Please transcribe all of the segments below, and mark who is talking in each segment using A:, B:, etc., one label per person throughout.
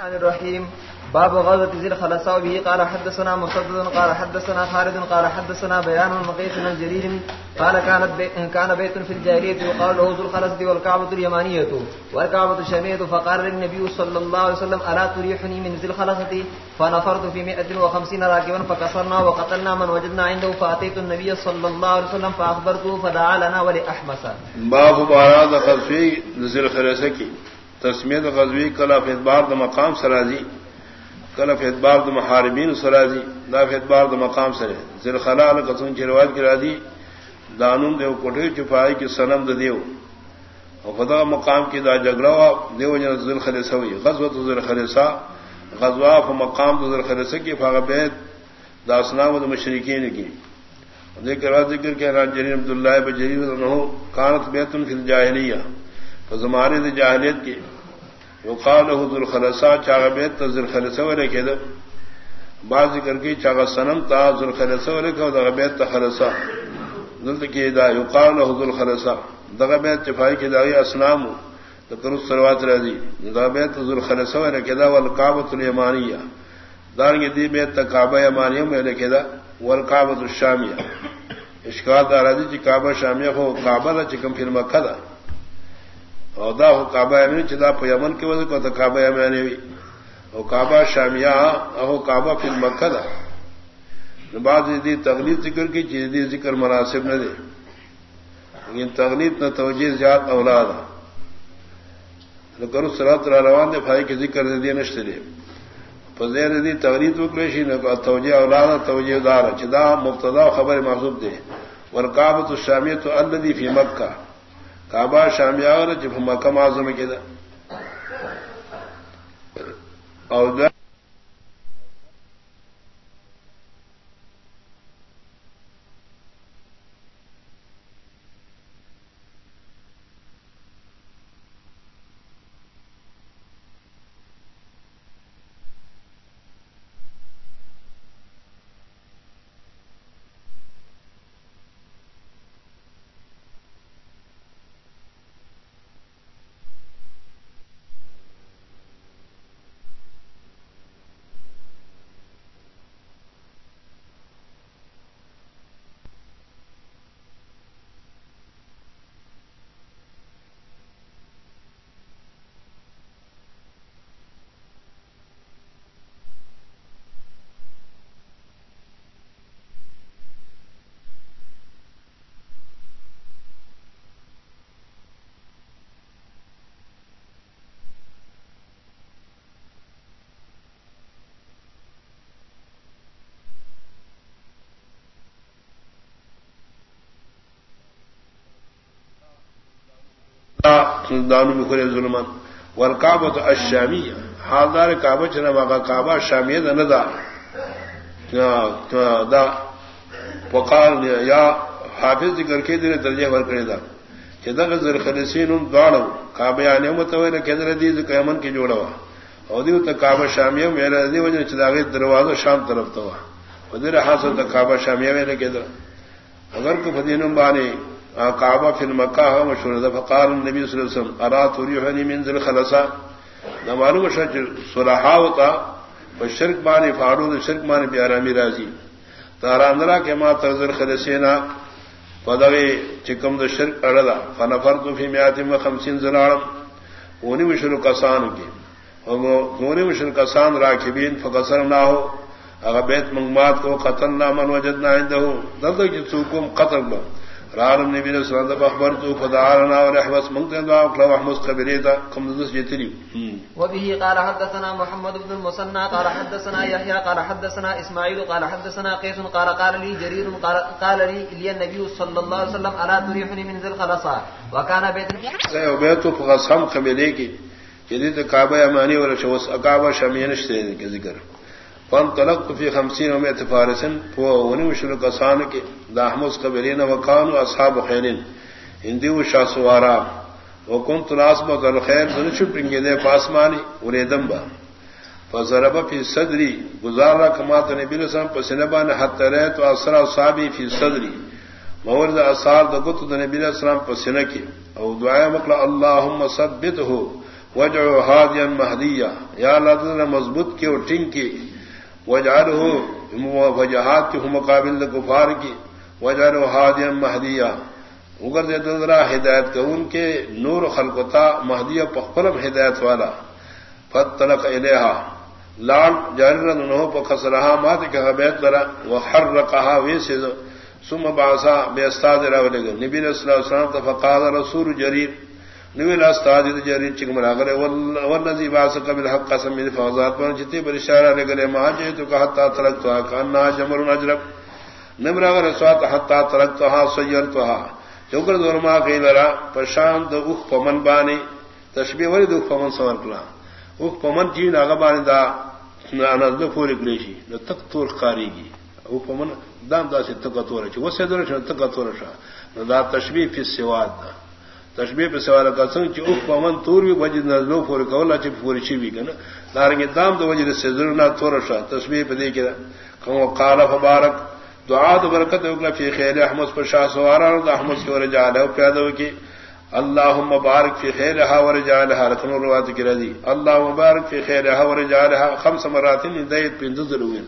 A: الرحمن الرحيم. باب غزوة ذي الخلصاء به. قال حدثنا مسدد، قال حدثنا خالد، قال حدثنا بيان المقيس من جرير، قال كانت بي كان بيت في الجاهلية يقال له ذو الخلص والكعبة اليمانية والكعبة الشامية فقال للنبي صلى الله عليه وسلم، ألا تريحني من ذي الخلصة؟ فنفرت في مئة وخمسين راكبا فكسرنا وقتلنا من وجدنا عنده. فأتيت النبي صلى الله عليه وسلم فأخبرته، فدعا لنا ولأحمس
B: باب باراد خلصي ذي الخلصة. تسمیت غزوی کلا فیدبار دا مقام سرازی. کلا فیدبار دا محاربین سرازی. دا فیدبار دا مقام سرے. زر خلال قسم کی روایت کرا دی دانون دیو کوٹے چپائی کی سنم دا دیو. اور خدا مقام کی دا جگڑا دیو جن ذل خلصہ ہوئی. غزوت ذل خلصہ غزوا ف مقام ذل خلصہ کی فغبیت دا اسنام دا مشرکین کی. ذکر ذکر کہ جریر عبداللہ بجریر انہو کانت بیتن فی الجاہلیہ. زمانے دی جاہلیت کی یقال له ذل خلصا چاغ بیت ذل خلصا ولے کہ بعض ذکر کی چاغ سنم تا ذل خلصا ولے کہ دغه بیت خلصا ذل کی دا یقال له ذل خلصا دغه بیت چفائی کی دغه اسلام ذکر الصلوات رضی دغه بیت ذل خلصا ولے کہ دا والکعبۃ الیمانیہ. دارنگ دی بیت کعبہ یمانیہ میں لے کہ دا والکعبۃ الشامیہ. اشکال دار دی کہ کعبہ شامیہ ہو کعبہ چکم پھر مکہ دا. او دا ہو کعبہ امین چدا پا یمن کی وزن کو دا کعبہ امین وی او کعبہ شامیہ او کعبہ فی المکہ دا بعض دی تغلیب ذکر کی چیز دی ذکر مناسب نہ دے لیکن یعنی تغلیب نہ توجہ زیاد اولاد. کرو سرات را روان دے بھائی کے ذکر دے دی. نشتے دے فزیر دی تغلیب وکریشی نہ توجہ اولاد توجہ دار. چدا مبتدا خبر محسوب دے ورکابت الشامیت الذی فی مکہ. کعبہ شامیا اور جب مکہ معظم کے دا اور دانو میں کھلے ظلمت والکعبت الشامیہ. حالدار کعبہ چنا واقع کعبہ شامیہ دا ندا دا. وقال یا حافظ ذکر کے دن درجہ ور کرے دا. کہ دا غزر خلصین دوڑو کعبہ یعنی متویر کہ در دی ذکر یمن کی جوڑا وا. او دیو تا کعبہ شامیہ میرا یعنی دی وجہ چداغی دروازہ شام طرف تو ودر حاصل تا کعبہ شامیہ میں لگے دا اگر کو فدینم بانے کعبہ فی المکہ مشہور ده فقال النبي صلی اللہ علیہ وسلم، ارا تريحني من ذل خلصا نہ معلوم شج صلحا ہوتا شرک مانی فارود شرک مانی بیارامی راضی۔ تاراندرا کے ما تذر خلصینا پدوی چکم د شرک اڑدا فنفرت فی میات و خمسین زلالم اونی مشر کسان کی۔ اونی مشر کسان راکبین فقصر نہ ہو اگر بیت منگمات کو قتل نہ من وجدنا عنده۔ دل کی چوکم قتل بہ رار النبي صلى الله عليه وسلم اخبرته فدعانا ونحبس من دعا قال محمد قبريتا كم ذس جتري
A: وبه قال حدثنا محمد بن المثنى قال حدثنا يحيى قال حدثنا اسماعيل قال حدثنا قيس قال قال لي جرير قال قال لي لي النبي صلى الله عليه وسلم الا تريحني من ذي الخلصاء وكان بيت
B: سيو بيت فقسم قبليه کی جدید کعبہ امانی اور شوس کعبہ شامینش سے ذکر۔ فن تلق فی خمسین میں تفارسن ونی مشر کسان کے داحمس قبرین وکان اصحاب خیرن ہندی و شاہ سوارا وکن تلاس بل خیر دن چھپنگے دے پاسمانی ارے دمبا فضرب فی صدری گزارا کمات نبی رسم پسنبا نے حت رہے تو اسرا صابی فی صدری مورد اثار دگت نبی السلام پسنہ کی او دعائے مقلا اللہم ثبت ہو وجہ ہادین مہدیہ یا اللہ مضبوط کی اور ٹنگ کی وجہ ہو وجہات کی مقابل گفار کی وجہ ہادین مہدیہ۔ اگر دے دلرا ہدایت کا ان کے نور خلقتا مہدیہ پخلب ہدایت والا۔ فت تلق الحا لال جاری انہوں پہ خس رہا مات کہ بیت لرا۔ وہ ہر رکھا وے سے سم باسا بے استاد راولے نبی صلی اللہ علیہ وسلم فقاد رسول جریر نبی استاد جریر چک مرا کرے والذی باس قبل حق قسم من فوزات پر جتنی پر اشارہ لے گلے، ما جے تو کہا تا ترک تو کنا جمر نجرب نمرا کر سوات حتا ترک تو ہا سیر تو ہا چوکر دور ما کہ لرا پرشان دو اخ پمن بانی، تشبیہ ولی دو پمن سوار کلا۔ اخ پمن جی ناغا بانی دا، انا دو پوری کلیشی، نو تک تور خاری گی او پمن دام دا سی تک تور چ وسے در چ تک تور شا۔ نو دا تشبیہ فی سواد دا۔ تشبیہ پہ سوال کا سنگ چ اخ پمن تور بھی وجد نہ لو کولا چ پوری چی بھی کنا دارنگ دام دو وجد سے در نہ تور شا، تشبیہ پہ دے کے کہ قال فبارک، دعا تو برکت اگلا فی خیر احمد پر شاہ سوارا احمد کی اور جال پیدا کی اللہ مبارک فی خیر ہا ور جالها رکن روات کی رضی۔ اللہ مبارک فی خیر ہا ور جالها خمس مرات دیت پنځه ضروري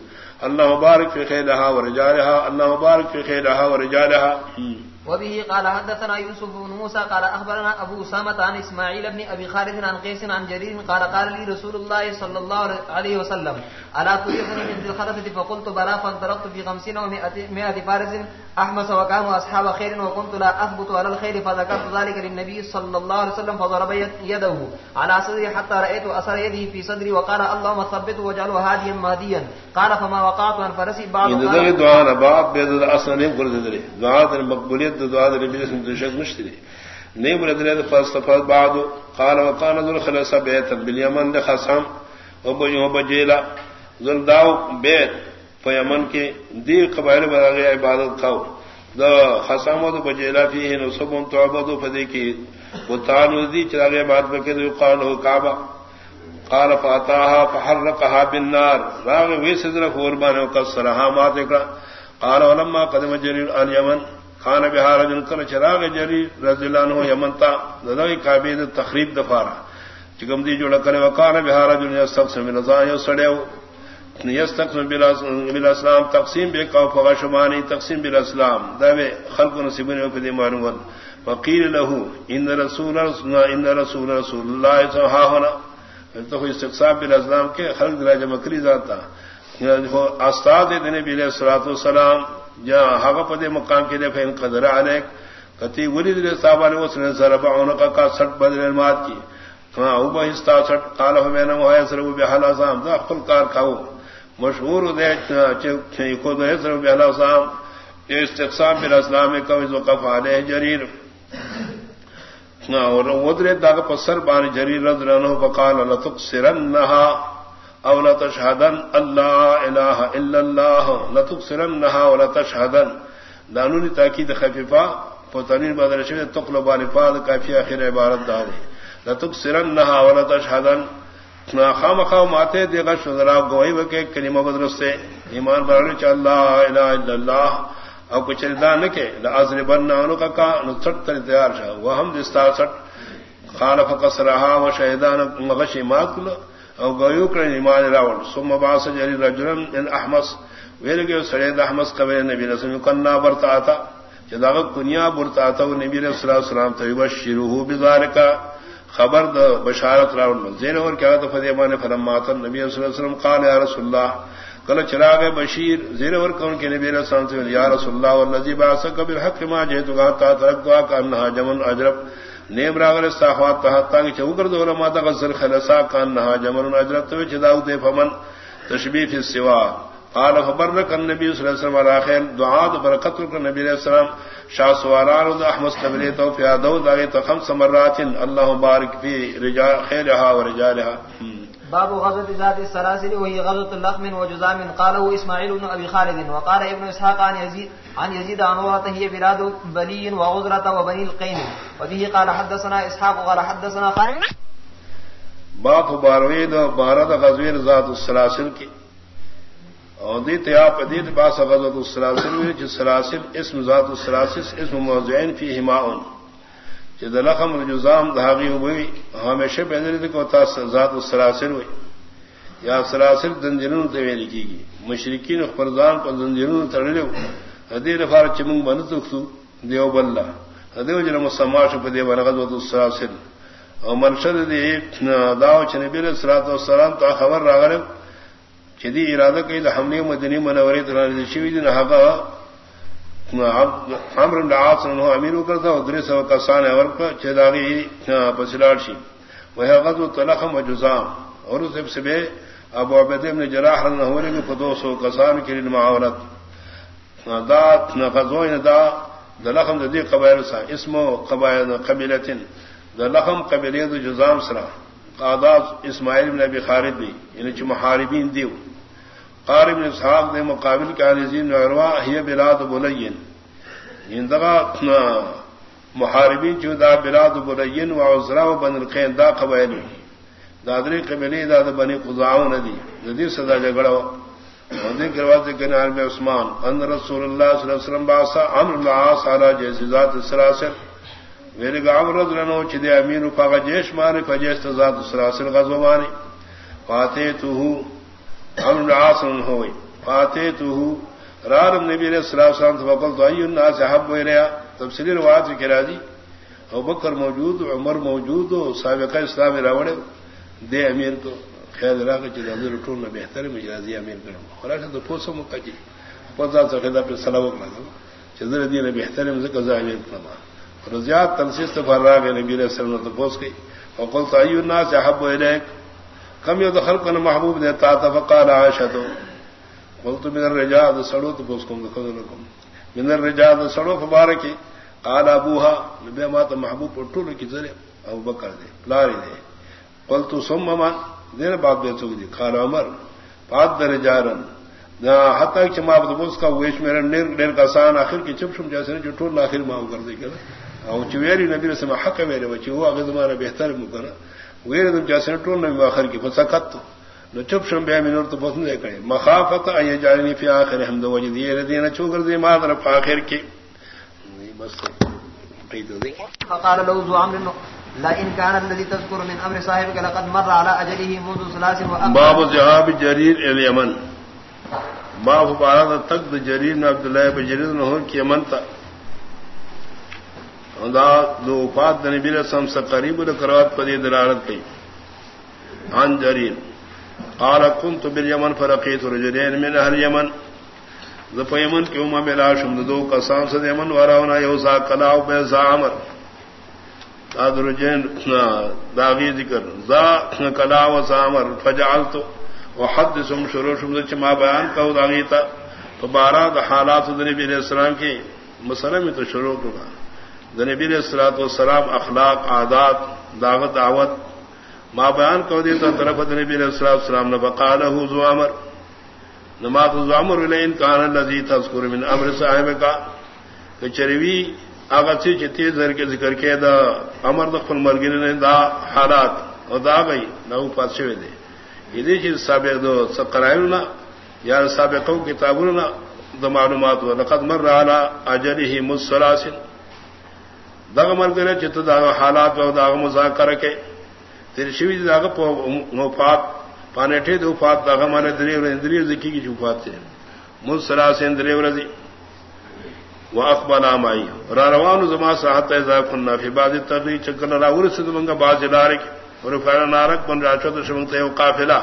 B: اللہ مبارک فی خیر ہا ور جالها اللہ مبارک فی خیر ہا ور جالها
A: وبه قال حدثنا يوسف بن موسى قال اخبرنا ابو اسامه عن اسماعيل بن ابي خالد عن قيس عن جرير قال قال لي رسول الله صلى الله عليه وسلم الا تريدني من الخلفه فقلت بلا فانطلقت في 50 و 100 فارس احمس وكانوا اصحاب خير وكنت لا اثبت على الخير فذكرت ذلك للنبي صلى الله عليه وسلم فضرب يده على صدري حتى رايت اثر يده في صدري وقال اللهم ثبت واجعله هاديا مهديا. قال فما وقعت عن فرسي بعض
B: دعاء بعض بيد الاصل يقول دعاء المقبوليه دعاء النبي صلى الله عليه وسلم مشتري نيم ردري فاستفاد بعض قال وقال ذو الخلص بيت باليمن لخصم وبجيلا ذو داو بيت فیمن کے دی قبائل بنا گیا عبادت کھاؤ دا خسام تو بجیلا فی نصب تو ابد فدی کی وہ تان دی چلا گیا بات بکے تو قال ہو کعبہ. قال فاتاها فحرقها بالنار. راغ وی صدر قربان وكسرها ہاں ما ذکر قال ولما قدم جرير اليمن خان بها رجل كان چراغ جرير رضي الله عنه يمن تا ذوی تخریب دفارا۔ چگم دی جوڑا کرے وکان بها رجل يستغفر من رضا يسڑیو بلا اسلام تقسیم بے کو فغا شمانی تقسیم بلا اسلام دے خلق نصیب نے فدی معلومات۔ فقیل له ان رسول ان رسول رسول اللہ صلی ہونا۔ تو کوئی استقسام بلا اسلام کے خلق درجہ مکری ذاتا۔ یعنی استاد نبی علیہ الصلوۃ والسلام جا ہا پدے مقام کے دے قدر علیک کتی ولید نے صاحب نے اس نے ضرب عنق کا سٹ بدل المات کی ہاں او بہستا سٹ قال ہو میں نے وہ ہے سر وہ بحال اعظم ذا خپل کار کھاؤ مشہور استقسام بل اسلام وقف علیہ جریر. اور ادرے داغ پسر بان جریر رض رنو بقال لتک سرنہا او لتشہدن اللہ الہ الا اللہ لتک سرنہا او لتشہدن دانونی تاکید خفیفہ پتنین بدر شوی تقلب آلفاد کافی آخر عبارت داری لتک سرنہا او لتشہدن خام خام ماتے دے گا شدرا گوئی وکے کلمہ بدرستے ایمان برانی چا اللہ الہ الا اللہ او کچھ ردا نکے لازر برنا انو کا کا نسٹ تر تیار شا وہ ہم دستا سٹ خالف قصرہا و شہدان مغشی ماکل او گویو کرن ایمان راول سم باس جری رجلن ان احمس. ویلگے سڑید احمس قبل نبی رسول کننا برتا آتا جدا کنیا برتا آتا و نبی رسول اللہ علیہ وسلم تیبشروہو بذارکا خبر د بشارت راول زین اور کیا تو فدیمان فرمات نبی صلی اللہ علیہ وسلم قال، یا رسول اللہ، کل چراغ بشیر. زین اور کون کے نبی رسول اللہ یا رسول اللہ والذی بعثک بالحق ما جئت کا تا ترک دعا کانها جمن اجرب نیم راغل استحوات تا تا کہ چوکر دور ما تا غسل خلصا کان کانها جمن اجرب تو داو دے فمن تشبیہ فی السوا. قال خبرك النبي صلی الله عليه وسلم على خير برکت کر نبی علیہ السلام. شاہ سواران و احمد قبلی تو فی ادو داغی تو خمس مرات. اللہ بارک فی رجال خیرها و رجالها
A: باب غزوة ذات السلاسل، وهي غزوة اللخم وجزام. قاله اسماعيل بن ابي خالد، وقال ابن اسحاق عن يزيد عن يزيد عن ورته هي بلاد بلي وغزرة وبني القين وبه قال حدثنا اسحاق قال حدثنا خالد.
B: باب باروید بارد غزویر ذات السلاسل کی. اودیت یا پدیت باس غزوت السلاسل جس سلاسل، اسم ذات السلاسل، اسم موضعین فی ہماؤن لخم الجزام دھاگی ہوئی ہمیشہ پہلے کو تھا ذات السلاسل ہوئی یا سلاسل دنجرون تے لکھی گی مشرقین فرزان پر دنجرون تڑلے ہدی رفار چمنگ بن تختو دیو بلہ ہدیو جن مسماش پدی بلغت و السلاسل. اور مرشد دی داو چ نبی علیہ الصلوۃ والسلام تا خبر راغل چدی ارادہ کئی حملے مدنی منوری ترا شوی دین حقا عمر بن عاص نے امیر کرتا اور درس و کسان اور چداغی پسلاڑ شی وہ غزو تلخم و جزام اور اس سے بے ابو عبید ابن جراح رن ہونے کے فدو سو کسان کے کی معاونت دا غزو دا دلخم دی قبائل سا. اسم قبائل قبیلتن دلخم قبیلیت جزام سرا. قادات اسماعیل بن ابی خالد بھی یعنی چ محاربین دیو قارب نے صاحب نے مقابل کے علیزین عروا ہی بلاد بلین۔ اندگا محاربین چودا بلاد بلین و عزرا و بن القین دا قبائل دادری قبیلی داد بنی قضاؤ ندی ندی سدا جگڑا ندی کرواتے کہنے عالم عثمان۔ ان رسول اللہ صلی اللہ علیہ وسلم باسا عمر العاص علی جیسی ذات السلاسل میرے گا عمر رضی اللہ چدے امین پاگا جیش مانے فجیست ذات السلاسل غزو مانے فاتح تو ہوں ہم آسن ہوئی پاتے تو رارم نبی علیہ السلام تو تو الناس حب ہوئی رہا کی راضی او بکر موجود عمر موجود ہو سابقہ اسلام راوڑ دے امیر کو خیر را کے چلے حضور ٹول نہ بہتر میں امیر کروں خدا تو پوسو مکہ جی پوزا سے خدا پہ سلام لگا چدر دی نے بہتر میں قضا امیر کرنا اور زیاد تنسیس تو فرا گئے نبی علیہ السلام تو پوس گئی وقل تو الناس حب ہوئی کم یو دخل کن محبوب دیتا تھا فقال عائشہ قلت من الرجاء سڑو تو پوسکم دخل لکم. من الرجاء سڑو فبارکی. قال ابوها نبی ما تو محبوب پٹو لکی ذرے ابو بکر دے. لاری دے. قلت ثم ما دیر بات بے سوک دی. قال عمر. پاد در جارن. نا حتی کہ ما بس کا ویش میرا نیر نیر کا سان آخر کی چپ شم جیسے جو ٹول آخر معاف کر دے کر او چویری نبی رسم حق میرے بچے وہ اگر بہتر مکرہ ویر دم جیسے ٹول نہ آخر کی فسکت نو چپ شم بیا مینور تو بہت نہیں کرے۔ مخافت ای جالنی فی اخر حمد وجد یہ ردینا چو کر دی ما در اخر کی بس۔
A: فقال له ذو عمرو لا ان كان الذي تذكر من امر صاحبك لقد مر على اجله منذ ثلاث واكثر
B: باب ذهاب جرير الى اليمن۔ باب بارد تک جرير بن عبد الله بن جرير نو کہ یمن تا دو وفات نبی رسم سے قریب کروات پر یہ دلالت کی عن جریر. قال كنت باليمن فرقيت رجلين من اهل اليمن ذف يمن کی امم ملا شم دو قسام سے یمن وراونا یوزا کلاو بے زامر ادرجن داغی ذکر. ذا کلاو زامر فجعلت وحدثهم شروع شم ما بیان کو داغی تا تو بارہ حالات نبی علیہ السلام کی مسئلہ میں تو شروع ہوگا نبی السلاط والسلام اخلاق، عادات، دعوت دعوت. ماں بیان کو دیتا طرف نبی علیہ السلام السلام نے بقال زوامر نمات زوامر ان کان الذي تذكر من امر صاحب کا کہ چروی اگر سے چتی زر کے ذکر کے دا امر دخل مرگن نے دا حالات. اور دا گئی نو پاس شوی دے یہ چیز سابق دو سقرائنا یا سابقو سابقوں کتابوں دا معلومات و لقد مر على اجله مسلاسل دغ مر کرے چت داغ حالات و داغ مذاکر کے۔ تیر شوی داغ وفات پانے ٹھے دو فات داغ مانے دری اور اندری ذکی کی جوفات سے مجھ سرا سے اندری اور رضی وہ اخبار آئی را روان زما صاحت ایزا کننا فی بعض تغیی چکر راور سے دمنگا بعض لارک۔ اور فیرا نارک بن راچت شمنگتے ہو قافلہ۔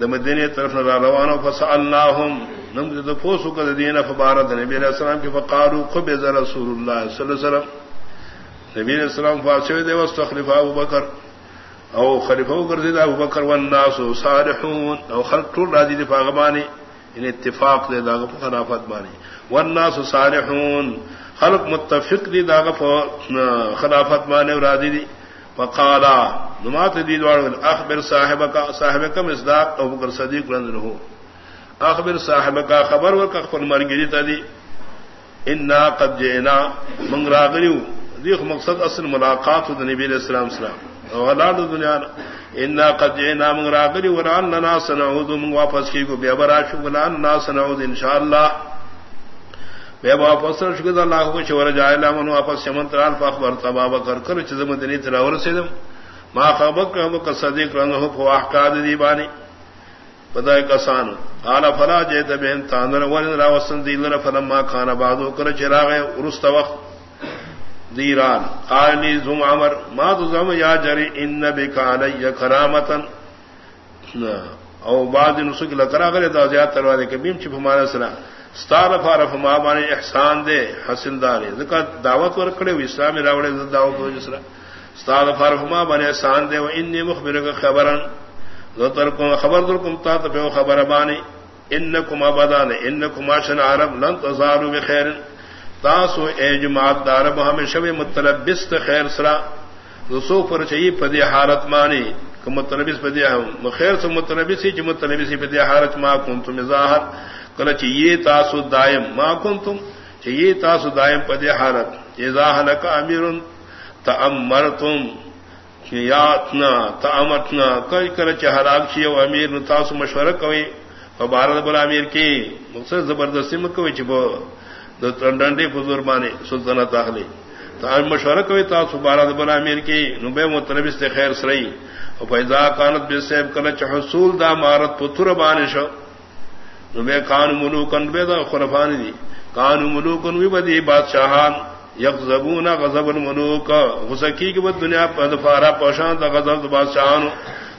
B: دمدینی طرف را روانو فسألناهم نم دے پوسو کد دین فبارد نبی علیہ السلام کی فقالو قبض رسول اللہ صلی اللہ علیہ وسلم۔ نبی علیہ السلام فاسوی دے واستخلف ابو بکر۔ او خلیفہ کر ابو بکر والناس صالحون۔ او خلق طول راضی دی فاغبانی ان اتفاق دے داغ خلافت بانی۔ والناس صالحون۔ خلق متفق دی داغ خلافت بانی و راضی دی۔ فقالا، نمات دی دوار اخبر صاحب کا مصداق ابو بکر صدیق رضی اللہ اخبر صاحب کا خبر ور کا خپل مرګری ته دی۔ ان قد جئنا۔ من راغلیو۔ دیخ مقصد اصل ملاقات د نبی علیہ السلام سلام اولاد دنیا۔ ان قد جئنا۔ من راغلی وران لنا سنعود۔ من واپس کی کو بیا برا شو۔ ولان نا سنعود ان شاء الله واپس شکر اللہ کو چور جائے۔ من واپس چمنترال فخبر تبا بکر کر چزم دنی تراور سیدم ما خبر کہ صدیق رنگ ہو احکاد دی بانی۔ پدائے کسان قال فلا جیت بہن تاندر ولن را وسن دی دیلر فلما کھانا بعدو کر چراغ ارست وقت دیران. قال لی زم عمر، ما تزم یا جری ان بک علی کرامتا او بعد نسک لکرا غلی دا زیاد تروادے کہ بیم چپ ہمارا سنا ستار فارف ما بانے احسان دے، حسن دارے. ذکر دعوت ورکڑے و اسلامی راوڑے دعوت ہو جسرا. ستار فارف ما بانے احسان دے، و انی مخبرک خبرن. خبر درکم تا تو خبر بانی ان کما بدان ان کما شن عرب، لن تزارو بخیر. تاسو اے جماعت دارب ہمیشہ متلبس خیر سرا. رسو پر چاہیے پدی حالت مانی متلبس پدی خیر سے متلبس ہی متلبس پدی حالت ما کن تم ظاہر کل چاہیے تاسو دائم ما کن تم چاہیے تاسو دائم پدی حالت. یہ ظاہر کا امیر تمر تم یاتنا تامتنا کئی کر چہراک چی او امیر نتاس مشورہ کوئی بھارت بلا امیر کی مقصد زبردستی مکوئی چبو ڈنڈی فضور بانے سلطنت اخلی تو مشورہ کوئی تاس بھارت بلا امیر کی نبے متربس خیر سرئی اور فیضا کانت بے سیب کل حصول دا مارت پتر بانش نبے کان ملوکن بے دا خرفانی دی۔ کان ملوکن بھی بدی بادشاہان۔ یک زبونا غزب الملوک غزکی کی بد دنیا دفارا پوشان دا غزب بادشاہان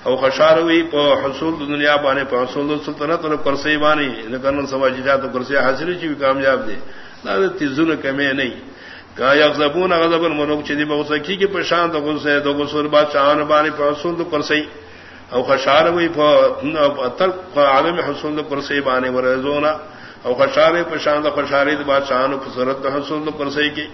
B: او خشار ہوئی پو حصول دنیا بانے پو حصول سلطنت اور کرسی بانی نکرن سوا جات کرسی حاصل چی بھی کامیاب دے. لا تیزون کمی نہیں کہ یک زبونا غزب الملوک چی دی بغزکی کی پشان دا غزے دو غزول بادشاہان بانی پو حصول کرسی او خشار ہوئی پو تلق عالم حصول کرسی بانی ورزونا. او خشارے پشاند خشارے بادشاہ فسرت حسن پر سے کی۔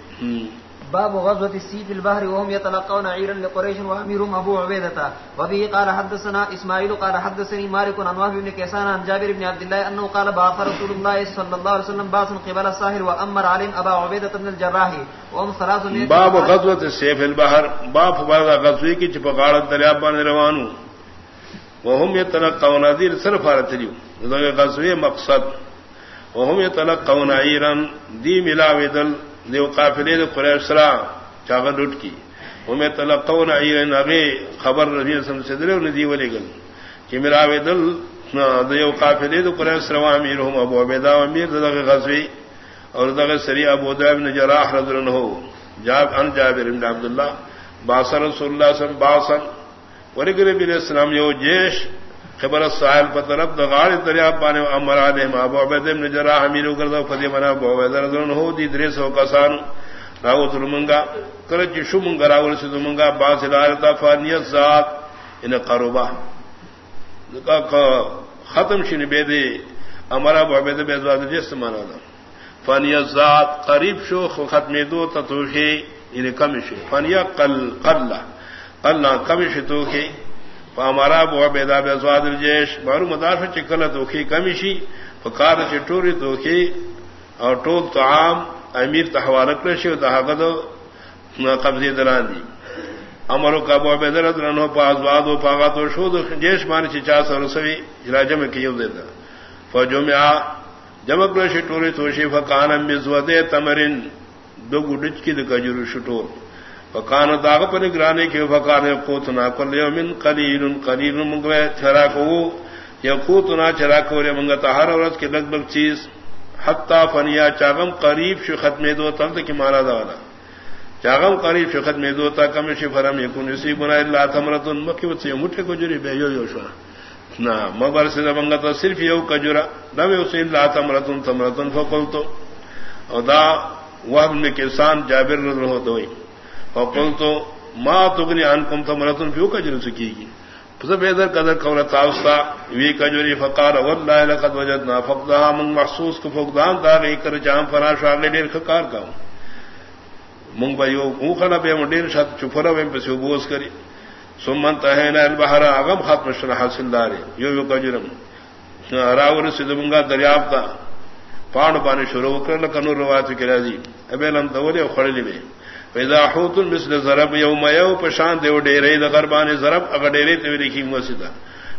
A: باب غزوة السيف البحر وهم يتلقون عيرا لقريش واميرهم ابو عبيدة. وبه قال حدثنا اسماعيل قال حدثني مالك عن وهب بن كيسان عن جابر بن عبد الله انه قال باعث رسول الله صلى الله عليه وسلم باعث قبل الساحر وامر عليهم ابا عبيدة بن الجراح. وهم ثلاث
B: باب غزوة السيف البحر. باب بعض غزوه کی چپقارت دریاب بان روانو. وهم يتلقون ذير صرف ارتليو غزوه مقصد. وهم يتلقون عيرا. دي ملاوي دل دیو قافلے دو قریش سرا چاغ لٹ کی. وہ میں تلقون عیرن اگے خبر رضی سم سے دل ندی ولے گل. کہ ملاوي دل دیو قافلے دو قریش سرا امیرهم ابو عبیدہ امیر دغه غزوی، اور دغه سری ابو داود بن جراح رضی اللہ عنہ. جاب، ان جابر بن عبد الله باصر رسول الله صلی اللہ علیہ وسلم ورګری بن اسلام یو جیش خبر السائل پر طرف دغار دریا پانے امر علیہ ابو عبید بن جراح امیر کردو فدی منا ابو عبید رضی ہو دی درے سو کسان راو تلمنگا کرچ شومنگا راول سے تلمنگا باس الارتا فانیت ذات ان قربا. کا ختم شنی بے دے امر ابو عبید بن ازواج جس مانا دا فانیت ذات قریب شو ختم دو تتوشی ان یعنی کم شو. فانیت قل قل قل کم شو توشی ہمارا بو بیدا بے زواد الجیش بارو مدافع چکل دوکھی کمیشی فکار چٹوری دوکھی، اور ٹول تو عام امیر تحوالک رشی دہاگد قبضی دران دی۔ امرو کا بو بے درد رنو پا ازواد و پاگا تو شود جیش مانی چی چا سو رسوی جلا جمع کیو دیتا۔ فجمع جمع رشی ٹوری توشی فکان ام بزودے تمرین، دو گڈچ کی دکجر شٹور فکان داغ پر نگرانے کے فکان قوتنا کل یومن قلیل قلیل منگوے چرا کو یا قوتنا چرا کو رے منگتا ہر عورت کی لگ بگ چیز۔ حتی فنیا چاغم قریب شو ختم دو تلد کی مانا دوانا چاغم قریب شو ختم دو، تا کم شو فرم یکون۔ اسی گناہ اللہ تمرتن، مکی سے مٹھے کو جری بے یو یو شو نا مبر سے منگتا صرف یو کجرا نو اسی اللہ تمرتن تمرتن فقلتو۔ او دا وہم میں کسان جابر رضی اللہ دوئی فقل تو ماں تگنی ان کم تو مرتن پیو کجر سکی گی ادھر قدر قول تاؤستا وی کجوری فقار واللہ لقد وجدنا فقدہا من محسوس کو فقدان دا گئی کر جام فراش آگے دیر خکار کا منگ با یو اوخلا بے مڈیر شاید چفرہ بے پسی بوز کری. سمن تہینا البحر اغم ختم شنا حاصل دارے یو یو کجرم. راور سیدمنگا دریافتا پاڑ پانی شروع کر لکنور روایت کی رازی. ابے لم تولی خڑلی بے. پیدا حوت مثل ضرب یوم یو پشان دیو ڈیرے دغربان ضرب اگر ڈیرے تو لکھی مسجد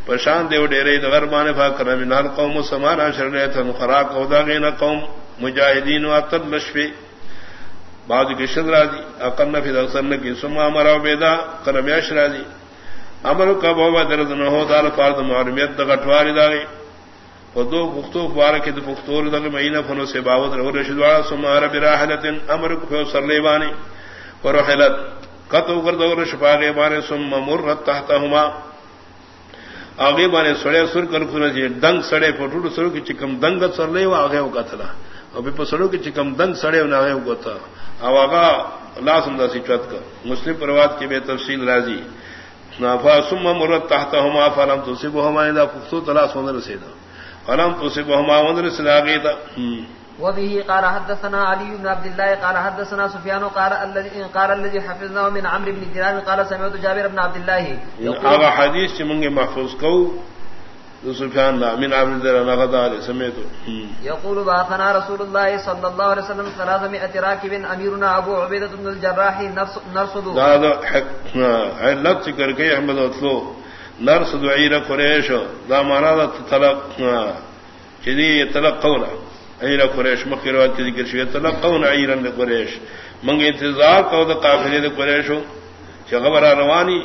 B: پشان دیو ڈیرے دغربان فاکر من ہر قوم سمانا شرنے تھن خراق ہودا گینا قوم مجاہدین و تر لشفے بعض کی شد راضی، اقن نفی اکثر کی سما مرا بیدا کرمیش راضی۔ امر کا بابا درد نہ ہو، دار فارد معلومیت گٹواری داغی اور دو پختو بار کے پختور دل مہینہ فنو سے باوت رو رشدوارا سما رب امر کو سرلے بانی قطو گردور شفا گے بانے سم مرت تحتہما آگے بانے سڑے سر کر جی دنگ سڑے پٹوٹ سرو کی چکم دنگ سر لے وہ آگے ہوگا تھا. ابھی پسڑوں کی چکم دنگ سڑے انہیں آگے ہوگا تھا. اب آگا لا سمدا سی چوت کا. مسلم پرواد کی بے تفصیل راضی. نافا سم مرت تحت ہما فلم تو سب ہما پختو تلاش مندر سے فلم تو سب ہما مندر سے آگے تھا.
A: وبه قال حدثنا علي بن عبد الله قال حدثنا سفيان قال الذي قال الذي حفظنا من عمرو بن دينار قال سمعت جابر بن عبد الله
B: هذا حديث من محفوظ کو سفيان من عبد الله غدا سمعت
A: يقول باثنا رسول الله صلى الله عليه وسلم 300 راكب اميرنا ابو عبيده بن الجراح نرصد
B: هذا علت ذکر کے احمد اطلو. نرصد عير قريش دا معنی طلب چدی طلب قولا قریش مخیروات کی ذکر شویت تلقون عیرن قریش منگ انتظار کو دا قافلی دا قریشو چا غبر روانی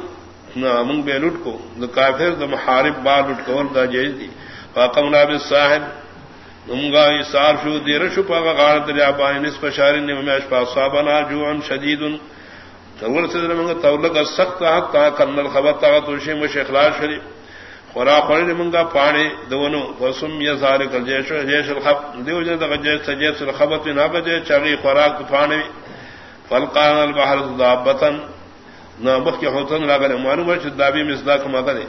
B: منگ بے لٹ کو، دا کافر، دا محارب بار لٹ کو دا جیز دی. فاقمنا بالساحل نمگا ایسار شو، دیر شو پاگا غارت ریابانی نصف شارن نمیش پا صابنا جوعن شدیدن. تول سدر منگا تولک سخت حق کنن الخبت تا توشی مش اخلاص شریف خورا پڑے منگا پاڑے دونوں وسم یا سارے کل جیش جیش الخب دیو جن تک جیش سجیس الخبت نہ بجے چاگی خوراک پانے فلقان البحر دابتن نہ مخ کے ہوتن لاگے معلوم ہے دابی مصداق مگرے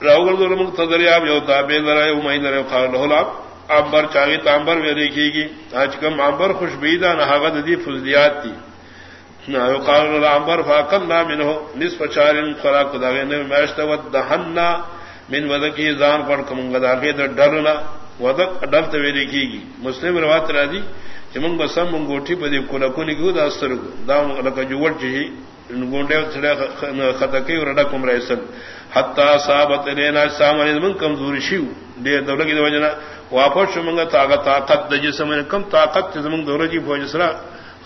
B: راول دور منگ تدریاب یو دابے لرائے او مہین لرائے خار لہلا امبر چاگی تامبر میں دیکھے گی آج کم امبر خوشبیدہ نہ حغد دی فضلیات تھی نہ قال فاقل نہ منه نصف چارن خوراک داغے نے میشت ودہنا من ودک کی زان پڑ کمنگ داخے تو ڈرنا ودک ڈر تو ویری کی گی. مسلم روات راضی چمنگ بسم منگوٹھی پدی کو لکونی کو داستر کو دام لک جوٹ جی گونڈے تھڑا خطکی اور ڈکم رئیسن حتی صابت لینا سامان من کمزوری شیو دے دولت کی وجنا واپس منگا طاقت طاقت جسم کم طاقت زمن دولت کی فوج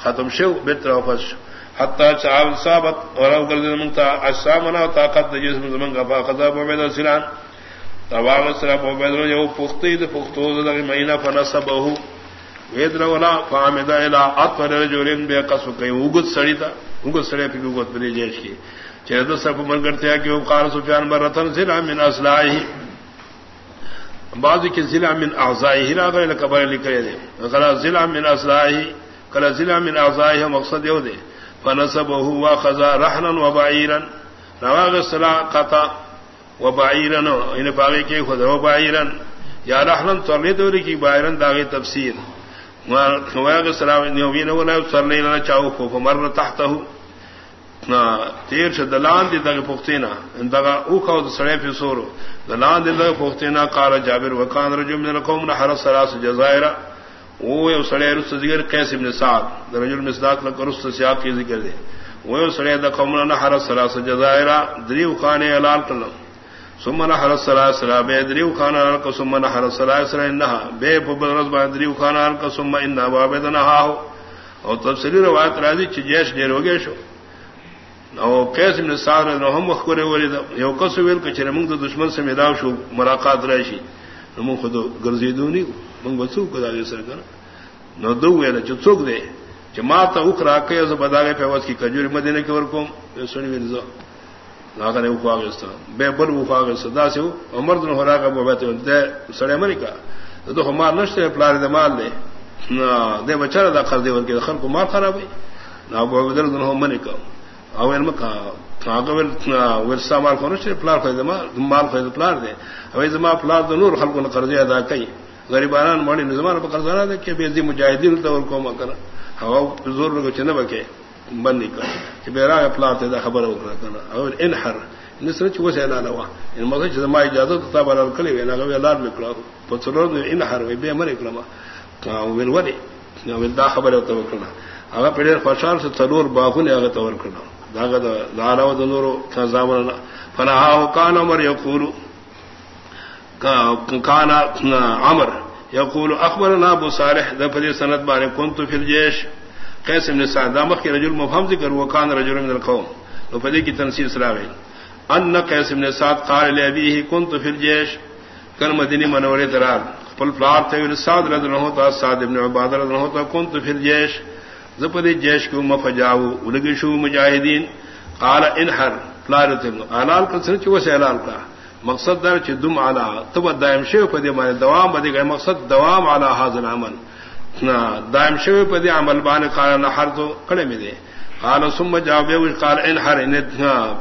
B: ختم شو بہتر واپس شو. حتى شعب صابت ولو قال من تا السامنا طاقت جسم من غفا خذا بمد السلام. تبارك السلام وبدر يو فختي ده فختو ده مينا فنسبه ويدر ولا فامد الى اطر رجلين بقص كي وغد سڑيتا وغد سڑے پہ وغد بری جیش کی چہد سب من کرتے ہیں کہ وہ قال سفیان برتن ضلع من اصلائه بعض کی ضلع من اعضائه لا غير قبر لکھے دے قال ضلع من اصلائه قال ضلع من اعضائه مقصد یہ دے فنسب هو خزا رحنا وبعيرا. نواغ السلا قطا وبعيرا. ان باغي کے خود وبعيرا یا رحنا تولي دوری کی بعيرا داغي تفسیر. نواغ السلام نوین ولا صلی لنا چاو کو فمر تحته تیر سے دلان دی دغه پختینا. دغه او کو سړی په سورو. دلان دی دغه پختینا، قال جابر، وکان رجل من القوم نحر الثلاث جزائر وہ یو سڑے رس ذکر قیس ابن سعد رجل مصداق لك رس سیاق کی ذکر دے۔ وہ یو سڑے دا قومنا نحر سلاس جزائرہ، دریو خانے علال کلم ثم نحر السلاس را، بے دریو خانا لك ثم نحر السلاس را، انہا۔ بے پبل رضبا دریو خانا لك ثم انہا بابد نہا ہو۔ اور تفسیری روایت راضی چی جیش دیر ہو گئے شو۔ او قیس ابن سعد رضا ہم مخبر ولید یو قصو ویل کچھ منگ دشمن سے ملاو شو، ملاقات راشی نمو خود گرزیدونی۔ منگ بسو کدا گے سر کر نو دو ویل چ څوک دے چې ما ته وکړه کې از بداغه په واس کې کجوري مدینه کې ورکوم، یو سړي ویل زه. هغه نه وکاغسته به بل وکاغسته دا سه عمر بن هراغه په وته ده سړی مری کا ته خو مال نشته، پلار دې مال دې نو دې بچره دا قرض ورکې خلکو مال خرابې نو ابو بدر دې هم منی کا او علم کا هغه ول ول سامان خو نشته، پلار خو دې مال خو دې پلار دې او زما پلار د نور خلکو نه قرض ادا کوي. غریبانان مړي نظام په قرضانه ده کې به دې مجاهدین ته ور کوم کنه. هوا زور له چنه بکې بند کړ چې به راغ پلاټ ته خبر وکړه کنه. او انحر نسره چې وسه اعلان وا ان یعنی مزه چې ما اجازه ته بار کړی وینا غو اعلان وکړو په څلور انحر وي به مر کړم او ویل ودی نو دا خبره ته وکړه. هغه په ډېر خوشحال سره څلور باغونه هغه ته ورکړه داغه د علاوه د نورو ځامن فنا او کان عمر یقول کانا عمر۔ یقول، اخبرنا ابو صالح دفد سند بان كنت في الجيش قيس بن سعد دامخ کی رجل مفہم ذکر وكان رجل من القوم۔ وفدی کی تنسیص راوی ان قيس بن سعد قال لابيه كنت في الجيش کل مدینی منورے درار۔ پل پلار تھے سعد رضی اللہ عنہ، سعد ابن عبادہ رضی اللہ عنہ كنت في الجيش زپدی جیش کو مفجاو ولگی شو مجاہدین؟ قال انحر پلار تھے حلال کا سن چو سے کا مقصد در چ دم اعلی تب دائم شو پدی معنی دوام بدی گئے مقصد دوام اعلی حاضر عمل دائم شو پدی عمل بان قال نحر تو کڑے میں دے قال، ثم جاء به قال انحر ان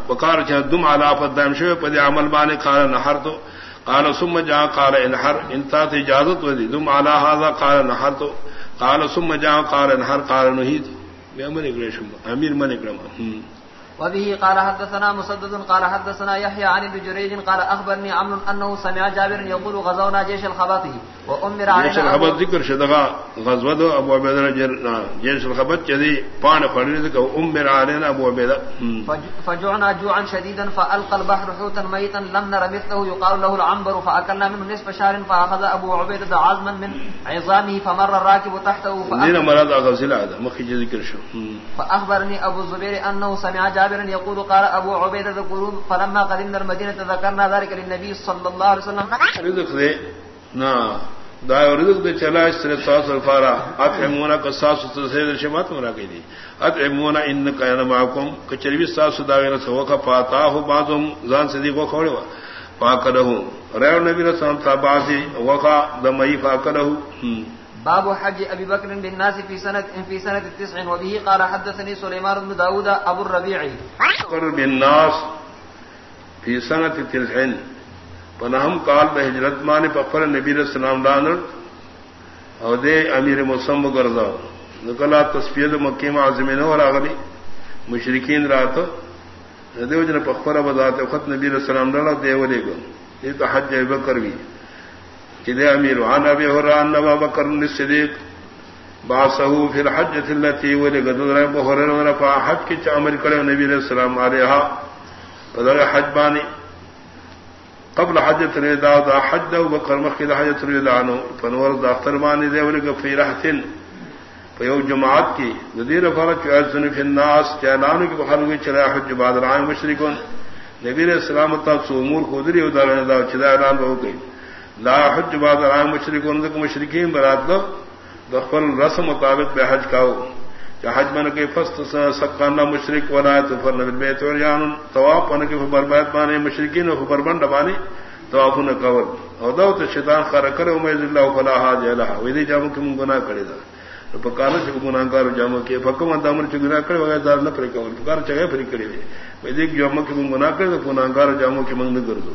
B: بقار چ دم اعلی پد دائم شو پدی عمل بان قال نحر تو قال، ثم جاء، قال انحر انت اجازت ودی. دم اعلی هذا قال نحر تو قال، ثم جاء، قال انحر قال نهيد بامر اگریشم امیر من اگرم
A: وبه قال حدثنا مسدد قال حدثنا يحيى عن ابن جريج قال اخبرني عمرو انه سمع جابر يقول غزونا جيش الخباطي وامر علينا
B: جيش الخبط ذكر شدغا غزوه ابو عبيده جيش الخبط جدي بان فريد امر علينا ابو عبيده
A: فجعنا جوعا شديدا فالقى البحر حوتا ميتا لم نر مثله يقال له العنبر فاكلنا منه نصف شهر فاخذ ابو عبيده عظما من عظامه فمر الراكب تحته
B: فاخبرني مراد غزل هذا مخي ذكر شو.
A: فاخبرني ابو الزبير انه سمع جابر جابر يقول قال ابو عبيده ذكروا فلما قدمنا المدينه ذكرنا ذلك للنبي صلى الله عليه وسلم.
B: رزق دے. نا، دا رزق دے چلا اس طرح ساس الفارا. اطعمونا کا ساس سے شمات مرا گئی دی. اطعمونا ان کان معكم کچری ساس دا غیر سو کا پاتا ہو بعضم زان سے دی کو کھوڑے وا. پاکدہ ریو نبی رسول اللہ تابعی وقا دمئی فاکدہ
A: باب حج ابي بكر بالناس في سنه في سنه التسع. وبه قال حدثني سليمان بن داوود ابو الربيع.
B: بكر بالناس في سنه التسع. فنهم قال بهجرت مان بفر النبي صلى الله عليه وسلم او دے امیر مسلم گرزا نکلا تصفیہ مکی معظم نہ اور اگلی مشرکین رات دیو جن پخرا بذات خط نبی علیہ السلام ڈالا دیو لے گا یہ تو حج بکر بھی. چدے امیر عن ابي هريره ان ابا بكر الصديق باسه في الحجه التي ولد ابو هريره رفع حج کی عمل کرے نبی علیہ السلام علیہا فذر حج بانی۔ قبل حجة الوداع دا حج ابو بكر مخي حجة الوداع نو فنور دا اختر بانی دے ولگ في رحتن فيو جماعت کی ندیر فرج اذن في الناس چانانو کی بخار چلا حج بعد العام مشرکون۔ نبی علیہ السلام تک سو امور خودری ودار دا چلا اعلان ہو گئی۔ لا حج بعد رام مشرق ان مشرقین برات دو دخل رسم مطابق بے حج کاؤ۔ کہ حج من کے فست سکانہ مشرق ولا تو فر نبی بیت اور یان، طواف ان کے برباد بانے مشرقین و بربند بانے، طواف نہ کور او دو تو شیطان خر کرے امید اللہ فلا حاج الہ ویدی جامو کہ من گناہ کرے دا پکار سے گناہگار جامو کے فکم دامن چ گناہ کرے وغیرہ دار نہ پر کور پکار چگے پھر کرے ویدی جامو کہ من گناہ کرے، تو گناہگار جامو کے من نہ کر دو۔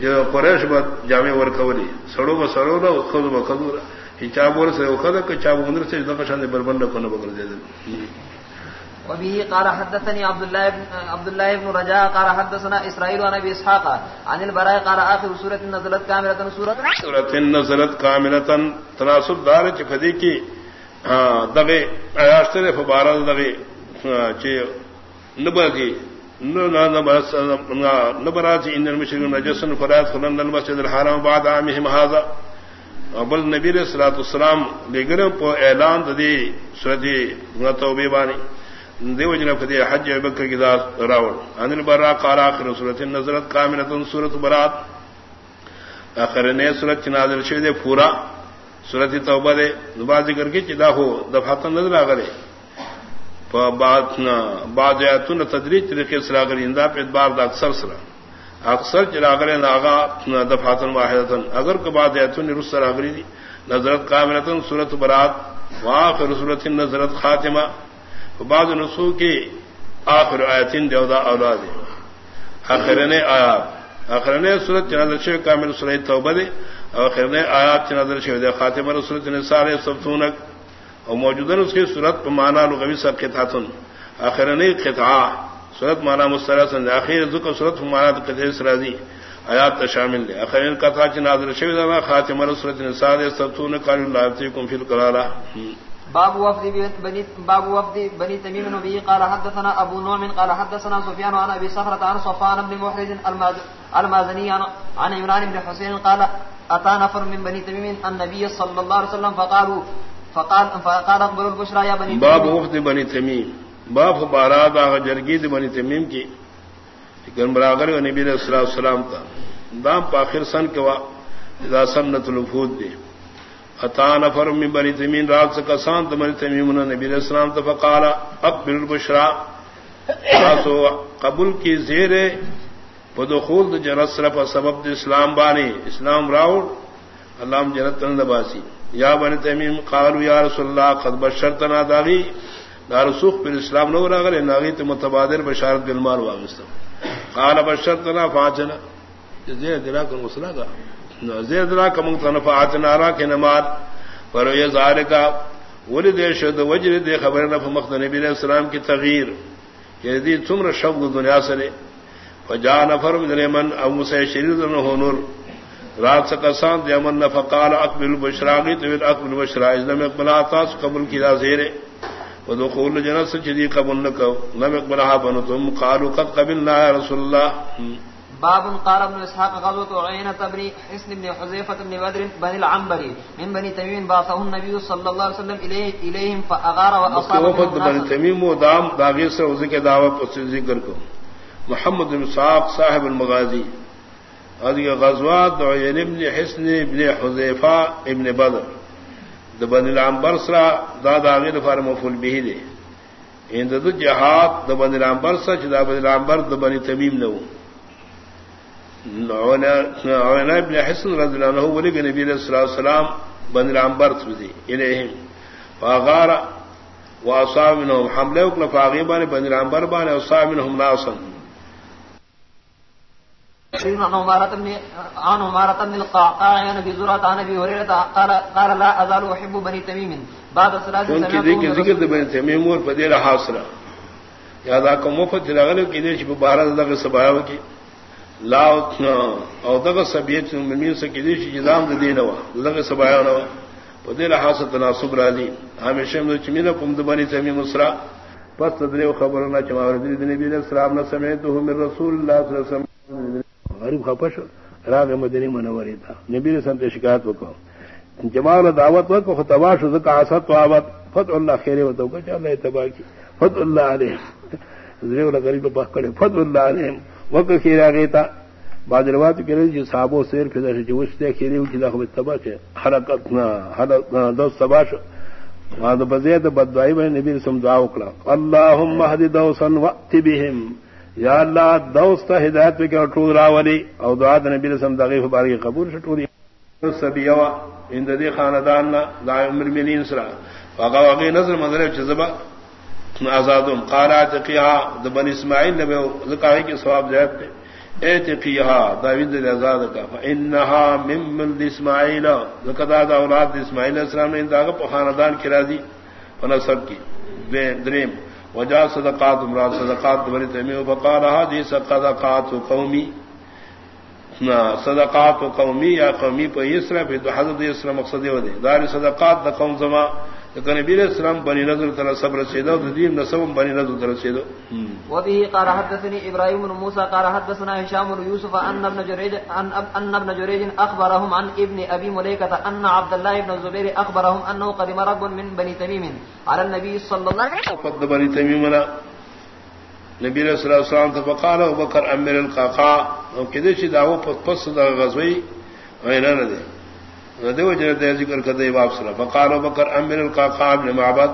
B: جو قریش با جامع ورکولی سڑو با سڑو دا خود با ہی سے خدا کہ چاب مندر سے دغه شان بربند کو نه بغل دے
A: وبه قال حدثني عبد الله بن عبد الله بن رجاء قال حدثنا اسرائيل عن ابي اسحاق عن البراء قال اخر سوره نزلت كامله سوره
B: سوره نزلت كامله تناسب دار چ فدی کی دغه آیات سے فبارل دغه چ نبغي نبرات ان المشركون نجس فرات خلن المسجد الحرام بعد عامهم هذا. بل نبی علیہ الصلوۃ والسلام لګره په اعلان د دې سورتي توبه باندې دیو جن په دې حج بکر کی ذات راول. ان البراء قال اخر سورۃ نزلت کامله سورۃ برات. اخر نے سورۃ نازل شوه دې پورا. سورۃ توبه دې نباز ذکر کی چې دا هو دفعه نظر راغله بعض آیاتون تدریج طریقے سے راگر اندا پہ ادبار دا اکثر سرا۔ اکثر چراغر ناغا دفاتن واحدتن۔ اگر کو بعض آیاتون رس راگری دی، نظرت کاملتن، صورت برات، واخر صورت نظرت خاتمہ۔ بعض نسو کی آخر آیتن دیودا اولاد آخرنے آیات۔ آخرنے صورت چنادر شو کامل سورت توبہ دے آخرنے آیات چنادر شو دے خاتمہ صورت نسار سبتونک اور موجودہ اس کی صورت مانا لغوی سب کے تھا تھاتن آخر نہیں خطا صورت مانا مسترسن آخر ذکر صورت مانا قطع سرازی آیات شامل ہے۔ آخر کا تھا نازر شوی خاتم صورت نساد سبتون قال اللہ فیکم فی القرارہ
A: باب وفد بني باب وفد بني تميم النبي قال حدثنا ابو نعيم قال حدثنا سفيان عن ابي صخرة عن صفان بن محرز المازني عن عمران بن حسين قال اتى نفر من بني تميم النبي صلى الله عليه وسلم فقالوا فقال فقال اقبل البشرى يا بني
B: باب وفد بني تميم. باب بارات آغا جرگی دی بنی تمیم کی. لیکن براغر و نبی علیہ والسلام تا. دام پا آخر سن کے وا اذا سنت الوفود دی. اتا نفر من بنی تمیم رات سے کسان تو بنی تمیم نبی علیہ السلام تو فقال اقبل البشرى. سو قبول کی زیر پدخول جنت صرف سبب اسلام بانی. اسلام راؤ اللہ جنت نباسی. یا بن تمیم قالوا یا رسول اللہ، قد بشرتنا داغی. دار سوخ پر اسلام نو راغل ناغی تو متبادر بشارت بالمال واغستم قال بشرتنا فاجنا زید دلا کن مسلا کا زید دلا کم تنفعتنا را کہ نمال. پر یہ ظاہر کا ولد شد وجر دے خبر نہ مخ نبی علیہ السلام کی تغییر. کہ دی تمر شب دنیا سے فجا نفر من من او مسے شریر نہ ہو نور رات سے کسان دے من فقال اقبل بشراغی تو اقبل بشرا اذ لم يقبل تاس قبول کی زیر ودخول جنت سے جدی قبول نہ کو لم يقبل بن تم قالوا قد قبلنا يا رسول الله
A: باب قال ابن اسحاق غزوه عينه بن حسن بن حذيفه بن بدر بن العنبري من بني تميم بعثه النبي صلى الله عليه وسلم اليه اليهم فاغار واصاب
B: وفد بني تميم ودام داغي سے اس کے دعوت اس ذکر کو محمد بن صاحب صاحب المغازی۔ ادی غزوات عین ابن حسن ابن حذیفہ ابن بدر. دبن العنبر سرا دادا غیر فار مفعول به دے ان د جہاد دبن العنبر سرا چدا بن العنبر دبن تمیم نو. عین ابن حسن رضی اللہ عنہ ولی نبی صلی اللہ علیہ وسلم بن العنبر تھی الیہم فغار واصاب منهم حمله وکړه فاغیبان بن العنبر باندې اصحاب منهم ناسن
A: عن عمارة بن عن عمارة بن القعقاع عن ابي زرعة عن ابي هريرة قال قال لا ازال احب بني تميم. بعد صلاة
B: سمعت ذکر بني تميم اور فضيله حاصله یاد کو مفت لغلو کی دیش بہارت دغه سباو کی لا او دغه سبیت من سے کی دیش نظام دے دینوا دغه سباو نو فضيله حاصل تناسب ہمیشہ میں چمینا کوم بني تميم اسرا پس تدریو خبرنا چما ورد نبی علیہ السلام نے سمعت من رسول اللہ صلی اللہ علیہ وسلم. غریب خپش راغ مدنی منوری تھا نبی رسم سے شکایت وکو جمال دعوت وکو خطباش زکا حسد و آباد فتح اللہ خیرے وتو کہ اللہ اتباع کی فتح اللہ علیہ ذریع اللہ غریب باہ کرے فتح اللہ علیہ وکو خیر آگئی بعد روایت کے رہی جو صحابو سیر فضا سے جو وشتے خیرے ہوئی چلا خوب اتباع کے حلقت نا دوست تباش وہاں بزید بدوائی بھائی نبی رسم دعا وکلا اللہم اہدی دوسا وقت بهم. یا اللہ دوست ہدایت پہ کیا ٹور راولی او دعا نبی رسم دغیف بارکی قبول سے ٹوری سبی ان دی خاندان نا لا عمر ملین سرا. فقا وقی نظر منظر چزبا آزادم. قارات قیہا دبن اسماعیل نبی ذکاہی کی ثواب زیاد تے. اعتقیہا داوید دی آزاد کا. فانہا من من دی اسماعیل. ذکتا دا اولاد دی اسماعیل السلام نے انداغا پا خاندان کی راضی فنصب کی. دریم. وجا صدقات مراد صدقات بنی تیمیہ فقال هذه صدقات قومی. صدقات قومی یا قومی پہ اسرا پہ حضرت اسرا مقصد ہو دے دار صدقات دا قوم زما لیکن نبی علیہ السلام بنی نظر تر صبر سیدو دین نسب بنی نظر تر سیدو
A: وبه قال حدثني ابراهيم بن موسى قال حدثنا هشام بن يوسف ان ابن جريج ان ان ابن جريج اخبرهم عن ابن ابي مليكه ان عبد الله بن الزبير اخبرهم انه قدم رب من بني تميم على النبي صلى الله عليه وسلم.
B: قد بني تميم نبی علیہ وسلم تو فقال ابو بکر امیر القاقا او کدی چې داو په پس د غزوی وینا نه دي دو ذکر کده باب سره فقال بکر امیر القاقا ابن معبد.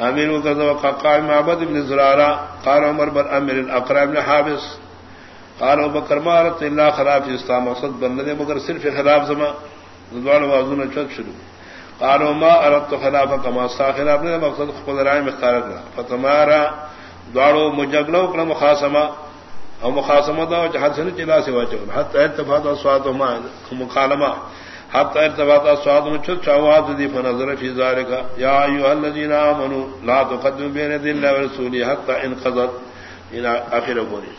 B: امیر وکذا وقاقا معبد ابن زرارا قال عمر بن امیر الاقرا ابن حابس. قال بکر ما رت الا خلاف اسلام مقصد بنده مگر صرف خلاف زما دوال وازونه چت شروع. قالوا ما اردت خلاف كما ساخر ابن مقصد خپل رائے مختار کړ فتمارا دوارو مجگلو کړه مخاصمه او مخاصمه دا جهاد سره چلا سی واچو حتی ارتفاع اصوات ما مخالمه حتى ارتباط اصوات مچ چاواد دی فنظر في ذلك يا ایها الذين آمنوا لا تقدموا بين يدي الله ورسوله حتى انقضت الى اخر قوله